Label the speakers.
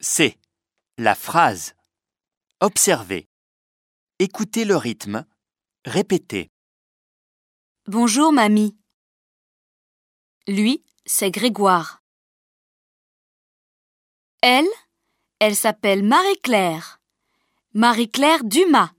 Speaker 1: C. La phrase. Observez. Écoutez le rythme. Répétez.
Speaker 2: Bonjour, mamie. Lui, c'est Grégoire. Elle, elle s'appelle Marie-Claire. Marie-Claire Dumas.